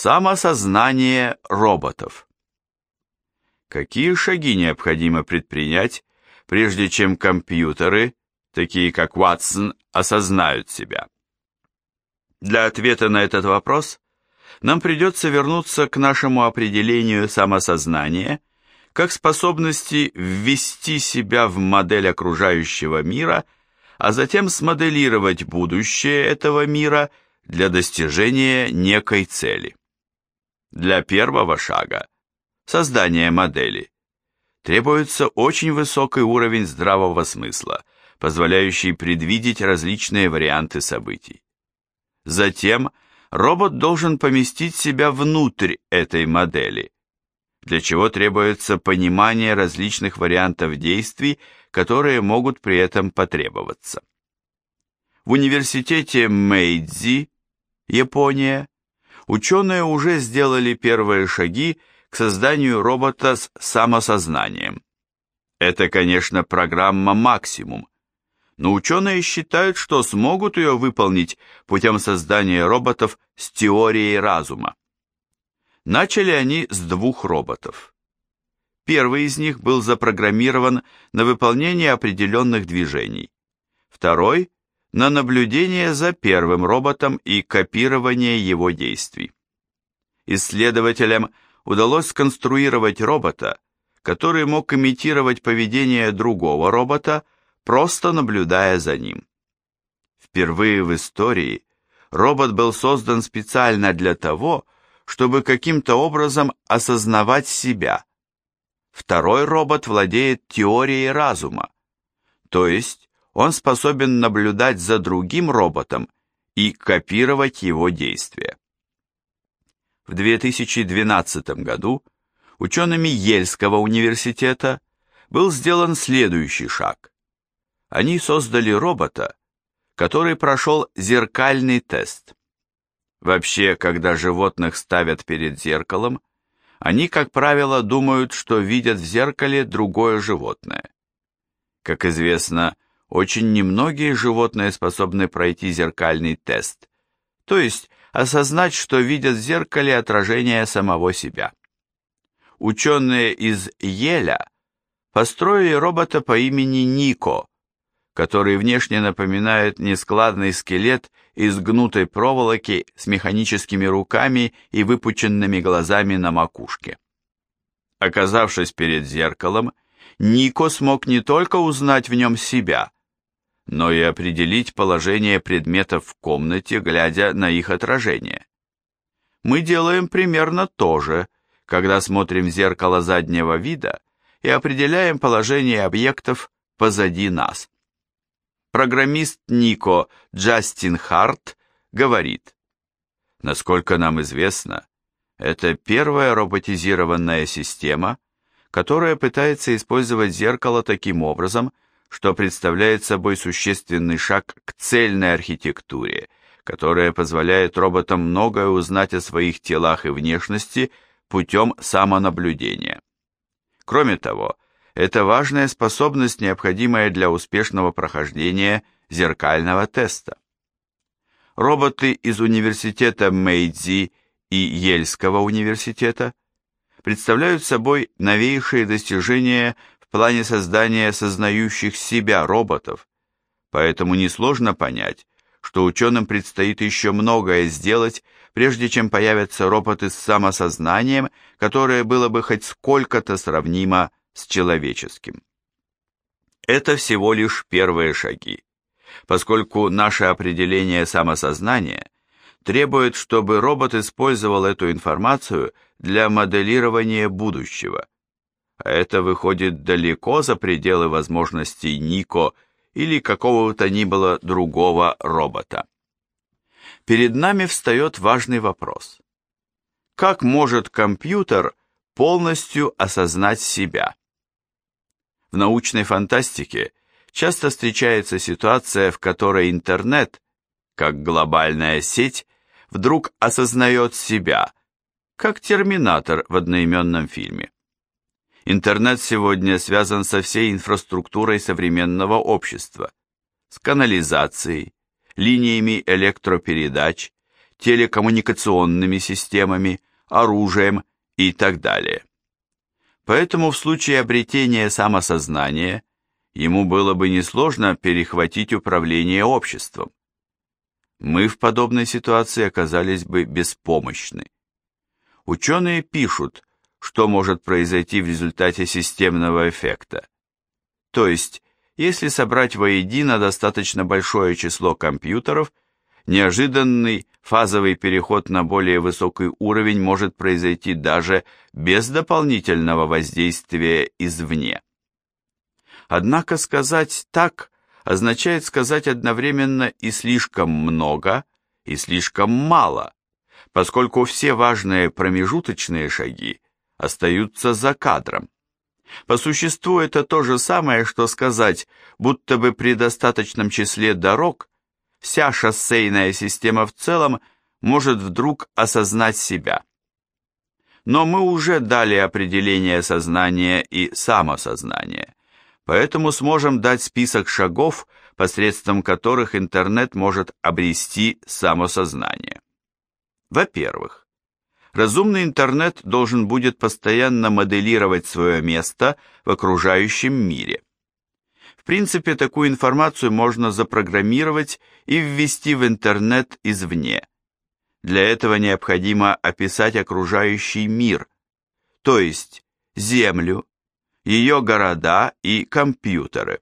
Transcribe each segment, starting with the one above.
Самосознание роботов. Какие шаги необходимо предпринять, прежде чем компьютеры, такие как Watson, осознают себя? Для ответа на этот вопрос нам придется вернуться к нашему определению самосознания как способности ввести себя в модель окружающего мира, а затем смоделировать будущее этого мира для достижения некой цели. Для первого шага, создания модели, требуется очень высокий уровень здравого смысла, позволяющий предвидеть различные варианты событий. Затем робот должен поместить себя внутрь этой модели, для чего требуется понимание различных вариантов действий, которые могут при этом потребоваться. В университете Мэйдзи, Япония, ученые уже сделали первые шаги к созданию робота с самосознанием. Это, конечно, программа «Максимум», но ученые считают, что смогут ее выполнить путем создания роботов с теорией разума. Начали они с двух роботов. Первый из них был запрограммирован на выполнение определенных движений. Второй – на наблюдение за первым роботом и копирование его действий. Исследователям удалось сконструировать робота, который мог имитировать поведение другого робота, просто наблюдая за ним. Впервые в истории робот был создан специально для того, чтобы каким-то образом осознавать себя. Второй робот владеет теорией разума, то есть он способен наблюдать за другим роботом и копировать его действия. В 2012 году учеными Ельского университета был сделан следующий шаг. Они создали робота, который прошел зеркальный тест. Вообще, когда животных ставят перед зеркалом, они, как правило, думают, что видят в зеркале другое животное. Как известно, очень немногие животные способны пройти зеркальный тест, то есть осознать, что видят в зеркале отражение самого себя. Ученые из Еля построили робота по имени Нико, который внешне напоминает нескладный скелет из гнутой проволоки с механическими руками и выпученными глазами на макушке. Оказавшись перед зеркалом, Нико смог не только узнать в нем себя, но и определить положение предметов в комнате, глядя на их отражение. Мы делаем примерно то же, когда смотрим в зеркало заднего вида и определяем положение объектов позади нас. Программист Нико Джастин Харт говорит, насколько нам известно, это первая роботизированная система, которая пытается использовать зеркало таким образом, что представляет собой существенный шаг к цельной архитектуре, которая позволяет роботам многое узнать о своих телах и внешности путем самонаблюдения. Кроме того, это важная способность, необходимая для успешного прохождения зеркального теста. Роботы из университета Мэйдзи и Ельского университета представляют собой новейшие достижения в плане создания сознающих себя роботов, поэтому несложно понять, что ученым предстоит еще многое сделать, прежде чем появятся роботы с самосознанием, которое было бы хоть сколько-то сравнимо с человеческим. Это всего лишь первые шаги, поскольку наше определение самосознания требует, чтобы робот использовал эту информацию для моделирования будущего. А это выходит далеко за пределы возможностей Нико или какого-то ни было другого робота. Перед нами встает важный вопрос. Как может компьютер полностью осознать себя? В научной фантастике часто встречается ситуация, в которой интернет, как глобальная сеть, вдруг осознает себя, как терминатор в одноименном фильме. Интернет сегодня связан со всей инфраструктурой современного общества, с канализацией, линиями электропередач, телекоммуникационными системами, оружием и так далее. Поэтому в случае обретения самосознания ему было бы несложно перехватить управление обществом. Мы в подобной ситуации оказались бы беспомощны. Ученые пишут, что может произойти в результате системного эффекта. То есть, если собрать воедино достаточно большое число компьютеров, неожиданный фазовый переход на более высокий уровень может произойти даже без дополнительного воздействия извне. Однако сказать так означает сказать одновременно и слишком много, и слишком мало, поскольку все важные промежуточные шаги остаются за кадром. По существу это то же самое, что сказать, будто бы при достаточном числе дорог вся шоссейная система в целом может вдруг осознать себя. Но мы уже дали определение сознания и самосознания, поэтому сможем дать список шагов, посредством которых интернет может обрести самосознание. Во-первых, разумный интернет должен будет постоянно моделировать свое место в окружающем мире. В принципе, такую информацию можно запрограммировать и ввести в интернет извне. Для этого необходимо описать окружающий мир, то есть Землю, ее города и компьютеры.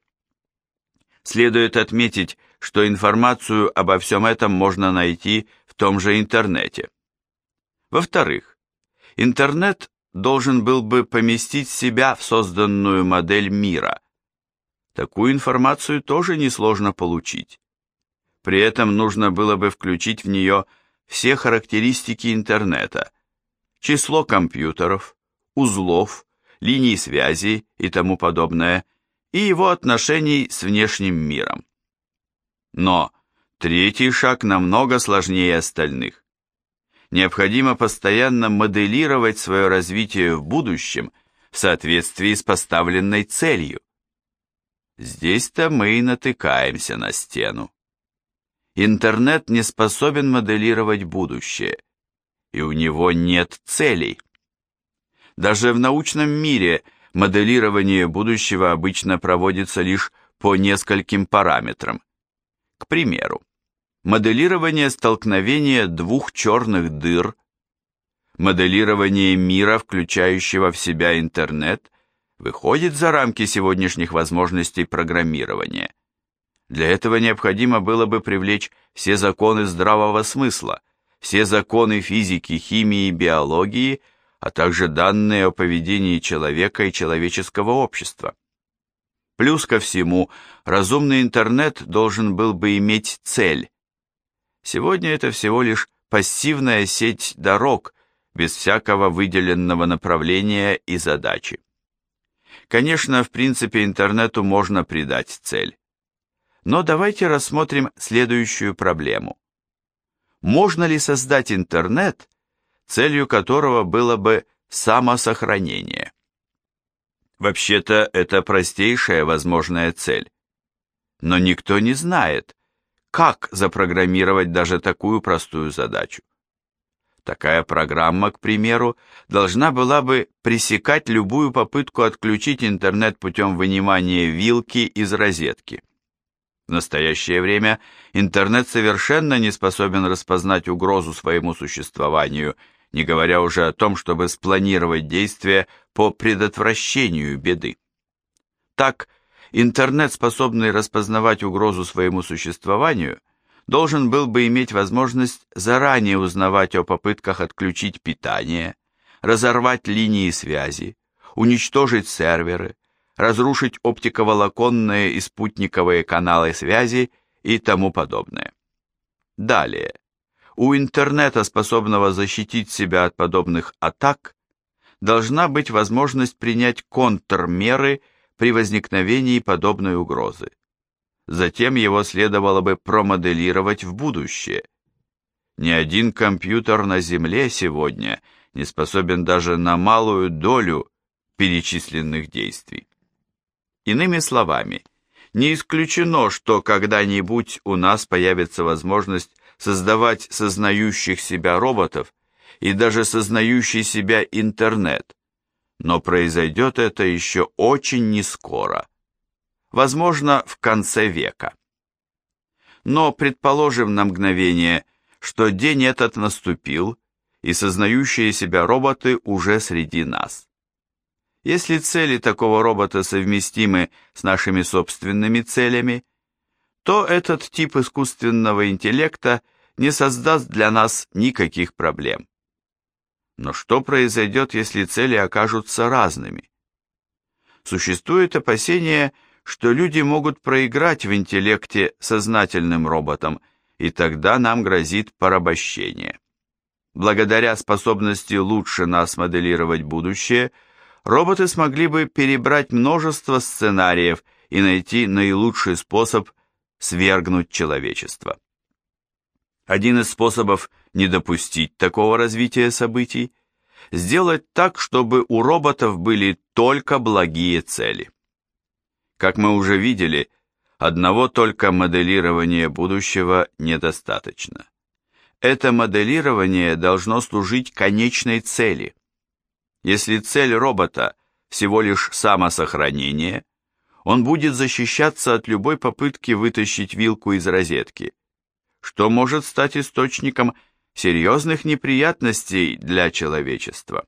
Следует отметить, что информацию обо всем этом можно найти в том же интернете. Во-вторых, интернет должен был бы поместить себя в созданную модель мира. Такую информацию тоже несложно получить. При этом нужно было бы включить в нее все характеристики интернета, число компьютеров, узлов, линий связи и тому подобное, и его отношений с внешним миром. Но третий шаг намного сложнее остальных. Необходимо постоянно моделировать свое развитие в будущем в соответствии с поставленной целью. Здесь-то мы и натыкаемся на стену. Интернет не способен моделировать будущее, и у него нет целей. Даже в научном мире моделирование будущего обычно проводится лишь по нескольким параметрам. К примеру, моделирование столкновения двух черных дыр, моделирование мира, включающего в себя интернет, выходит за рамки сегодняшних возможностей программирования. Для этого необходимо было бы привлечь все законы здравого смысла, все законы физики, химии биологии, а также данные о поведении человека и человеческого общества. Плюс ко всему, разумный интернет должен был бы иметь цель. Сегодня это всего лишь пассивная сеть дорог, без всякого выделенного направления и задачи. Конечно, в принципе, интернету можно придать цель. Но давайте рассмотрим следующую проблему. Можно ли создать интернет, целью которого было бы самосохранение? Вообще-то это простейшая возможная цель. Но никто не знает, как запрограммировать даже такую простую задачу. Такая программа, к примеру, должна была бы пресекать любую попытку отключить интернет путем вынимания вилки из розетки. В настоящее время интернет совершенно не способен распознать угрозу своему существованию, не говоря уже о том, чтобы спланировать действия по предотвращению беды. Так, интернет, способный распознавать угрозу своему существованию, должен был бы иметь возможность заранее узнавать о попытках отключить питание, разорвать линии связи, уничтожить серверы, разрушить оптиковолоконные и спутниковые каналы связи и тому подобное. Далее. У интернета, способного защитить себя от подобных атак, должна быть возможность принять контрмеры при возникновении подобной угрозы. Затем его следовало бы промоделировать в будущее. Ни один компьютер на Земле сегодня не способен даже на малую долю перечисленных действий. Иными словами, не исключено, что когда-нибудь у нас появится возможность создавать сознающих себя роботов и даже сознающий себя интернет, но произойдет это еще очень нескоро, возможно, в конце века. Но предположим на мгновение, что день этот наступил, и сознающие себя роботы уже среди нас. Если цели такого робота совместимы с нашими собственными целями, то этот тип искусственного интеллекта не создаст для нас никаких проблем. Но что произойдет, если цели окажутся разными? Существует опасение, что люди могут проиграть в интеллекте сознательным роботам, и тогда нам грозит порабощение. Благодаря способности лучше нас моделировать будущее, роботы смогли бы перебрать множество сценариев и найти наилучший способ свергнуть человечество. Один из способов не допустить такого развития событий – сделать так, чтобы у роботов были только благие цели. Как мы уже видели, одного только моделирования будущего недостаточно это моделирование должно служить конечной цели. Если цель робота всего лишь самосохранение, он будет защищаться от любой попытки вытащить вилку из розетки, что может стать источником серьезных неприятностей для человечества.